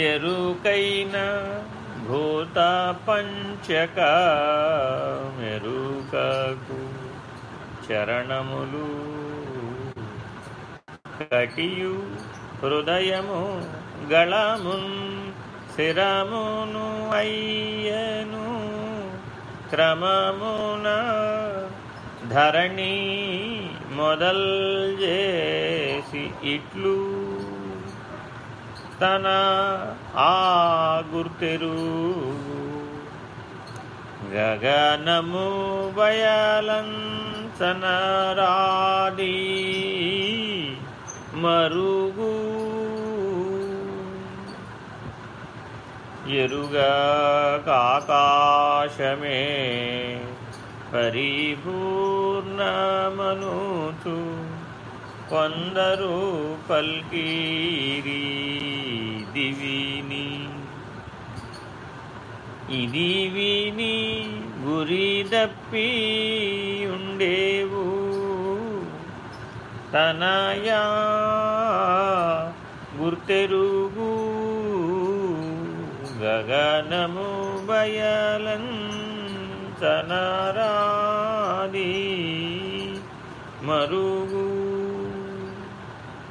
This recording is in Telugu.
ఎరుకైన భూత పంచక మెరుకకు చరణములు కటియు హృదయము గళమున్ శిరమును అయ్యను క్రమమున ధరణి మొదల్ చేసి ఇట్లు తన ఆ గుర్తెరు గగనము బయలంచనరాది మరుగు. ఎరుగా కాకాశమే పరిపూర్ణమనుచు. కొందరు పల్కీరి దివిని. ఇది విని గురి దప్పి ఉండేవు. తనయా గుర్తెరుగు గగనము బయలన్ తనరాది మరుగు